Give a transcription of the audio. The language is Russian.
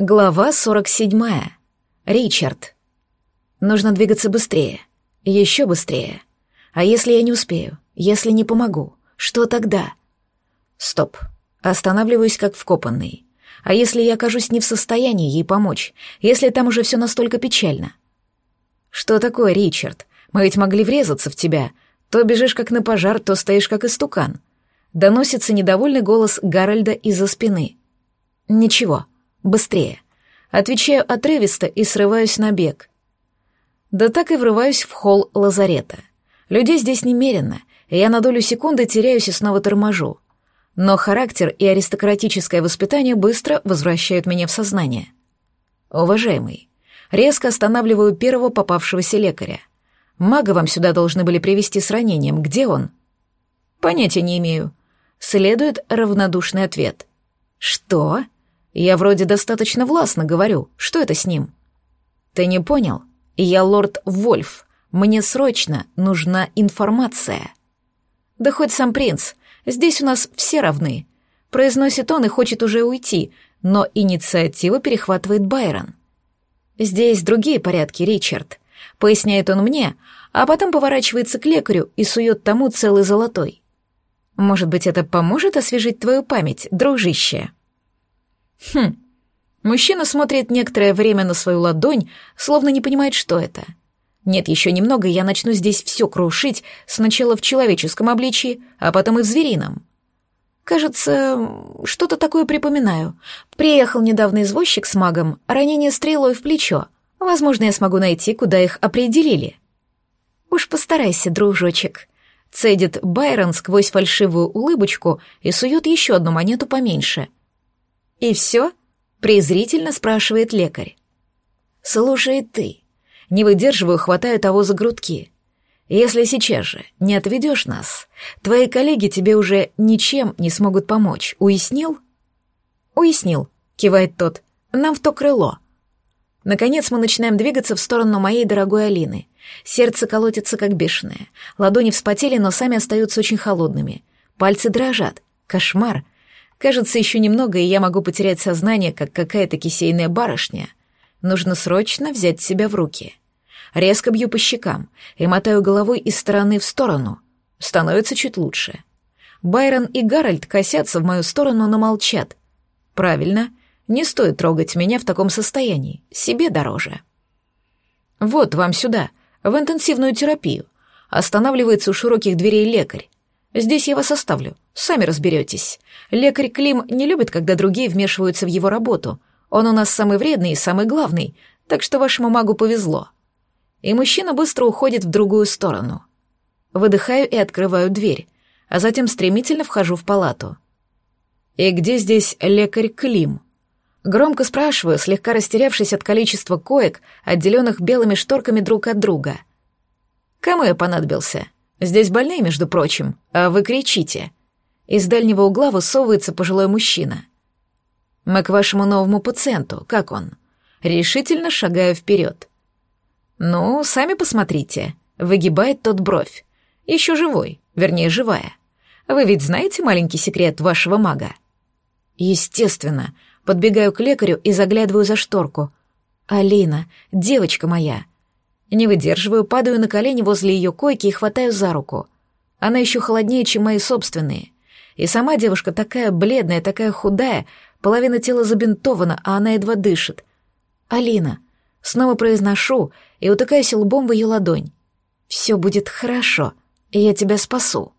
Глава 47. Ричард. Нужно двигаться быстрее. Еще быстрее. А если я не успею? Если не помогу? Что тогда? Стоп. Останавливаюсь как вкопанный. А если я окажусь не в состоянии ей помочь? Если там уже все настолько печально? Что такое, Ричард? Мы ведь могли врезаться в тебя. То бежишь как на пожар, то стоишь как истукан. Доносится недовольный голос Гарольда из-за спины. Ничего. Быстрее. Отвечаю отрывисто и срываюсь на бег. Да так и врываюсь в холл лазарета. Людей здесь немерено, и я на долю секунды теряюсь и снова торможу. Но характер и аристократическое воспитание быстро возвращают меня в сознание. Уважаемый, резко останавливаю первого попавшегося лекаря. Мага вам сюда должны были привести с ранением. Где он? Понятия не имею. Следует равнодушный ответ. Что? Я вроде достаточно властно говорю. Что это с ним? Ты не понял? Я лорд Вольф. Мне срочно нужна информация. Да хоть сам принц. Здесь у нас все равны. Произносит он и хочет уже уйти, но инициативу перехватывает Байрон. Здесь другие порядки, Ричард. Поясняет он мне, а потом поворачивается к лекарю и сует тому целый золотой. Может быть, это поможет освежить твою память, дружище?» Хм. Мужчина смотрит некоторое время на свою ладонь, словно не понимает, что это. Нет, еще немного, и я начну здесь все крушить, сначала в человеческом обличии, а потом и в зверином. Кажется, что-то такое припоминаю. Приехал недавно извозчик с магом, ранение стрелой в плечо. Возможно, я смогу найти, куда их определили. Уж постарайся, дружочек. Цедит Байрон сквозь фальшивую улыбочку и сует еще одну монету поменьше — «И все?» — презрительно спрашивает лекарь. «Слушай ты». Не выдерживаю, хватаю того за грудки. «Если сейчас же не отведешь нас, твои коллеги тебе уже ничем не смогут помочь. Уяснил?» «Уяснил», — кивает тот. «Нам в то крыло». Наконец мы начинаем двигаться в сторону моей дорогой Алины. Сердце колотится как бешеное. Ладони вспотели, но сами остаются очень холодными. Пальцы дрожат. Кошмар. Кажется, еще немного, и я могу потерять сознание, как какая-то кисейная барышня. Нужно срочно взять себя в руки. Резко бью по щекам и мотаю головой из стороны в сторону. Становится чуть лучше. Байрон и Гарольд косятся в мою сторону, но молчат. Правильно, не стоит трогать меня в таком состоянии, себе дороже. Вот вам сюда, в интенсивную терапию. Останавливается у широких дверей лекарь. Здесь я вас оставлю, сами разберетесь. Лекарь Клим не любит, когда другие вмешиваются в его работу. Он у нас самый вредный и самый главный, так что вашему магу повезло. И мужчина быстро уходит в другую сторону. Выдыхаю и открываю дверь, а затем стремительно вхожу в палату. «И где здесь лекарь Клим?» Громко спрашиваю, слегка растерявшись от количества коек, отделенных белыми шторками друг от друга. «Кому я понадобился?» Здесь больные, между прочим, а вы кричите. Из дальнего угла высовывается пожилой мужчина. Мы к вашему новому пациенту, как он? Решительно шагаю вперед. Ну, сами посмотрите. Выгибает тот бровь. Еще живой, вернее, живая. Вы ведь знаете маленький секрет вашего мага? Естественно. Подбегаю к лекарю и заглядываю за шторку. Алина, девочка моя, не выдерживаю, падаю на колени возле ее койки и хватаю за руку. Она еще холоднее, чем мои собственные. И сама девушка такая бледная, такая худая, половина тела забинтована, а она едва дышит. «Алина!» Снова произношу и утыкаюсь лбом в ее ладонь. «Все будет хорошо, и я тебя спасу».